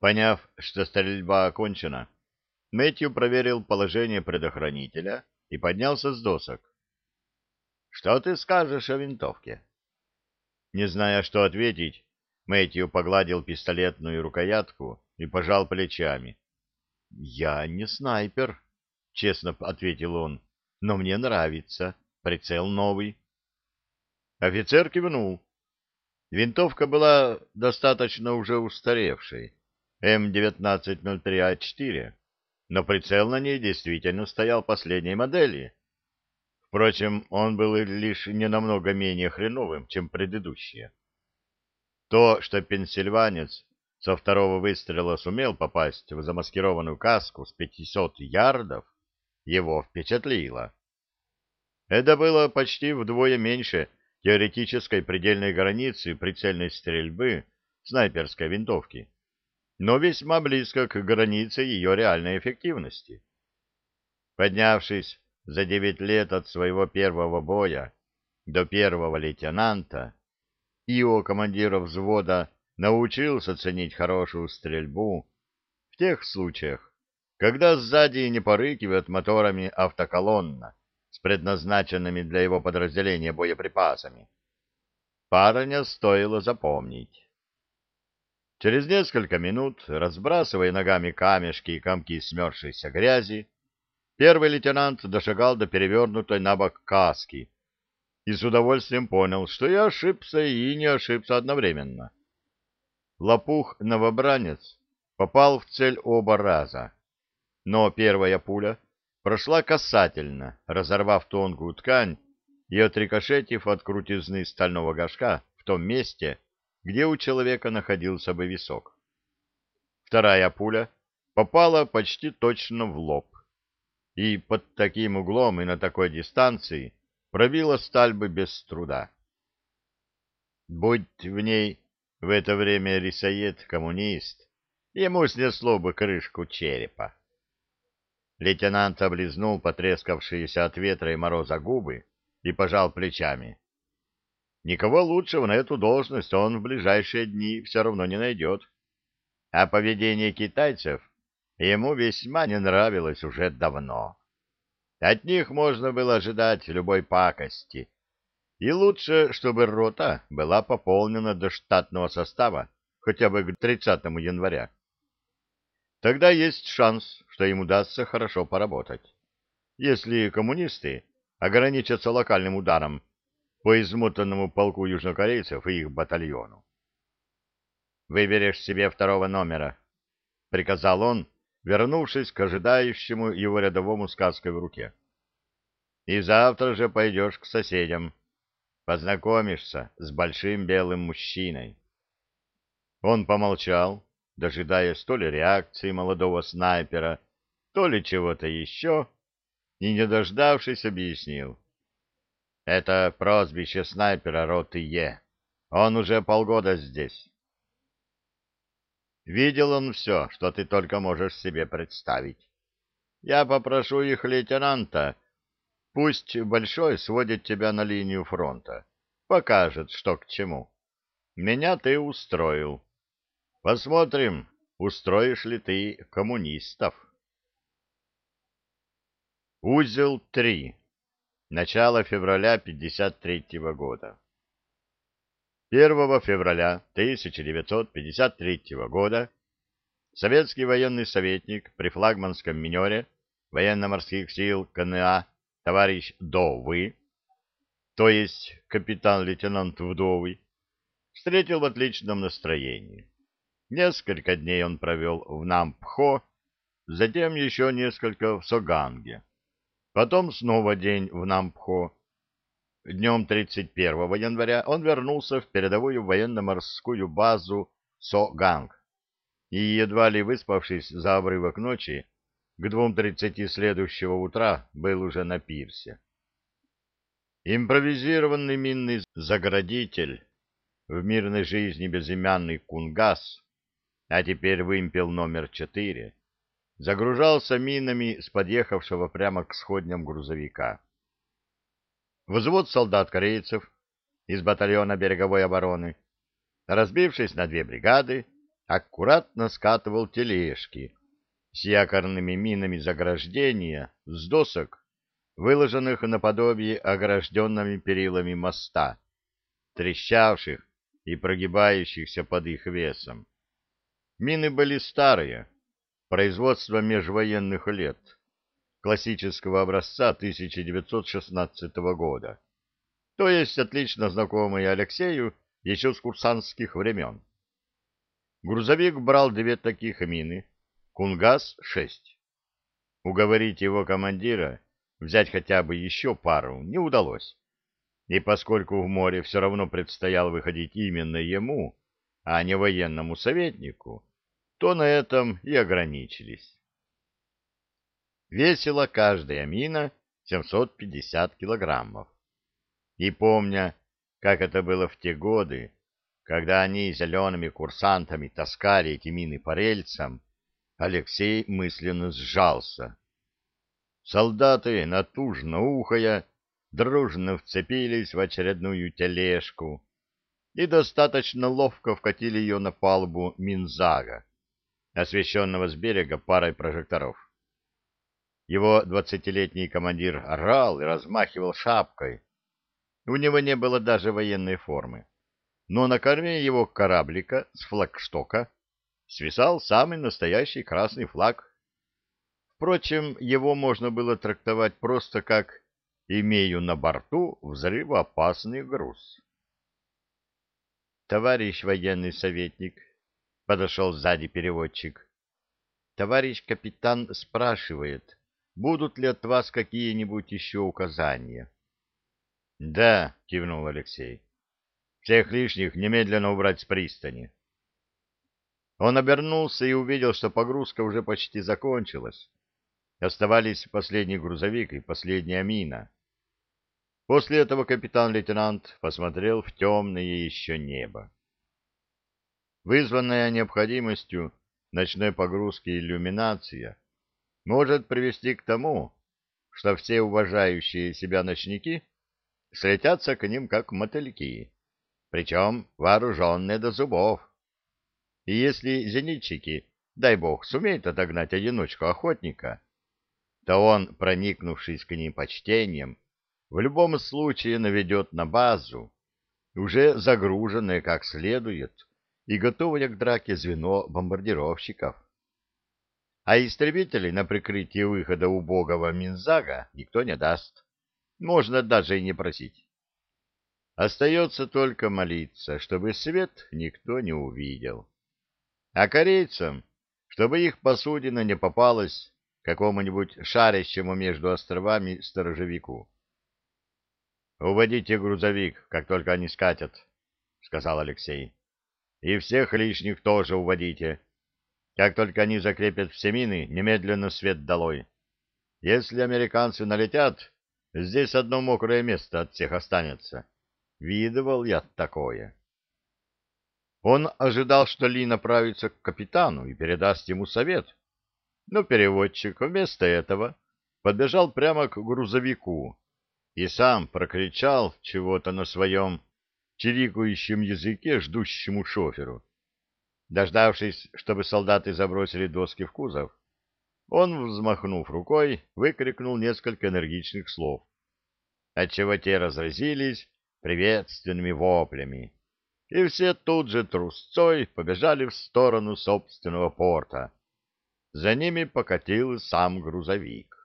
Поняв, что стрельба окончена, Мэтью проверил положение предохранителя и поднялся с досок. — Что ты скажешь о винтовке? Не зная, что ответить, Мэтью погладил пистолетную рукоятку и пожал плечами. — Я не снайпер, — честно ответил он, — но мне нравится. Прицел новый. Офицер кивнул. Винтовка была достаточно уже устаревшей. М1903А4, но прицел на ней действительно стоял последней модели. Впрочем, он был лишь не намного менее хреновым, чем предыдущие. То, что пенсильванец со второго выстрела сумел попасть в замаскированную каску с 500 ярдов, его впечатлило. Это было почти вдвое меньше теоретической предельной границы прицельной стрельбы снайперской винтовки но весьма близко к границе ее реальной эффективности. Поднявшись за девять лет от своего первого боя до первого лейтенанта, Ио, командира взвода, научился ценить хорошую стрельбу в тех случаях, когда сзади не порыкивает моторами автоколонна с предназначенными для его подразделения боеприпасами. Парня стоило запомнить. Через несколько минут, разбрасывая ногами камешки и комки смерзшейся грязи, первый лейтенант дошагал до перевернутой на бок каски и с удовольствием понял, что я ошибся и не ошибся одновременно. Лопух-новобранец попал в цель оба раза, но первая пуля прошла касательно, разорвав тонкую ткань и отрикошетив от крутизны стального горшка в том месте, где у человека находился бы висок. Вторая пуля попала почти точно в лоб, и под таким углом и на такой дистанции пробила сталь бы без труда. Будь в ней в это время рисоед коммунист, ему снесло бы крышку черепа. Лейтенант облизнул потрескавшиеся от ветра и мороза губы и пожал плечами. Никого лучшего на эту должность он в ближайшие дни все равно не найдет. А поведение китайцев ему весьма не нравилось уже давно. От них можно было ожидать любой пакости. И лучше, чтобы рота была пополнена до штатного состава хотя бы к 30 января. Тогда есть шанс, что им удастся хорошо поработать. Если коммунисты ограничатся локальным ударом по измотанному полку южнокорейцев и их батальону. «Выберешь себе второго номера», — приказал он, вернувшись к ожидающему его рядовому сказкой в руке. «И завтра же пойдешь к соседям, познакомишься с большим белым мужчиной». Он помолчал, дожидаясь то ли реакции молодого снайпера, то ли чего-то еще, и, не дождавшись, объяснил. Это прозвище снайпера роты Е. Он уже полгода здесь. Видел он все, что ты только можешь себе представить. Я попрошу их лейтенанта, пусть Большой сводит тебя на линию фронта, покажет, что к чему. Меня ты устроил. Посмотрим, устроишь ли ты коммунистов. Узел 3 Начало февраля 53 года. 1 февраля 1953 года советский военный советник при флагманском минере военно-морских сил КНА товарищ Довы, то есть капитан-лейтенант Вдовый, встретил в отличном настроении. Несколько дней он провел в Нампхо, затем еще несколько в Соганге. Потом снова день в Нампхо. Днем 31 января он вернулся в передовую военно-морскую базу Соганг и, едва ли выспавшись за обрывок ночи, к 2.30 следующего утра был уже на пирсе. Импровизированный минный заградитель, в мирной жизни безымянный Кунгас, а теперь вымпел номер четыре, загружался минами с подъехавшего прямо к сходням грузовика. Взвод солдат-корейцев из батальона береговой обороны, разбившись на две бригады, аккуратно скатывал тележки с якорными минами заграждения с досок, выложенных наподобие огражденными перилами моста, трещавших и прогибающихся под их весом. Мины были старые, производства межвоенных лет, классического образца 1916 года, то есть отлично знакомые Алексею еще с курсантских времен. Грузовик брал две таких мины, Кунгас-6. Уговорить его командира взять хотя бы еще пару не удалось. И поскольку в море все равно предстояло выходить именно ему, а не военному советнику, то на этом и ограничились. Весила каждая мина 750 килограммов. И помня, как это было в те годы, когда они зелеными курсантами таскали эти мины по рельсам, Алексей мысленно сжался. Солдаты, натужно ухая, дружно вцепились в очередную тележку и достаточно ловко вкатили ее на палубу Минзага, освещенного с берега парой прожекторов. Его двадцатилетний командир орал и размахивал шапкой. У него не было даже военной формы. Но на корме его кораблика с флагштока свисал самый настоящий красный флаг. Впрочем, его можно было трактовать просто как «имею на борту взрывоопасный груз». «Товарищ военный советник», — подошел сзади переводчик, — «товарищ капитан спрашивает, будут ли от вас какие-нибудь еще указания?» «Да», — кивнул Алексей, — «всех лишних немедленно убрать с пристани». Он обернулся и увидел, что погрузка уже почти закончилась. Оставались последний грузовик и последняя мина. После этого капитан-лейтенант посмотрел в темное еще небо. Вызванная необходимостью ночной погрузки иллюминация может привести к тому, что все уважающие себя ночники слетятся к ним как мотыльки, причем вооруженные до зубов. И если зенитчики, дай бог, сумеют отогнать одиночку охотника, то он, проникнувшись к ним почтением, в любом случае наведет на базу, уже загруженное как следует и готовое к драке звено бомбардировщиков. А истребителей на прикрытие выхода убогого Минзага никто не даст. Можно даже и не просить. Остается только молиться, чтобы свет никто не увидел. А корейцам, чтобы их посудина не попалась какому-нибудь шарящему между островами сторожевику. «Уводите грузовик, как только они скатят», — сказал Алексей. «И всех лишних тоже уводите. Как только они закрепят все мины, немедленно свет долой. Если американцы налетят, здесь одно мокрое место от всех останется. Видывал я такое». Он ожидал, что Ли направится к капитану и передаст ему совет, но переводчик вместо этого подбежал прямо к грузовику и сам прокричал чего-то на своем чирикающем языке ждущему шоферу. Дождавшись, чтобы солдаты забросили доски в кузов, он, взмахнув рукой, выкрикнул несколько энергичных слов, отчего те разразились приветственными воплями, и все тут же трусцой побежали в сторону собственного порта, за ними покатил сам грузовик.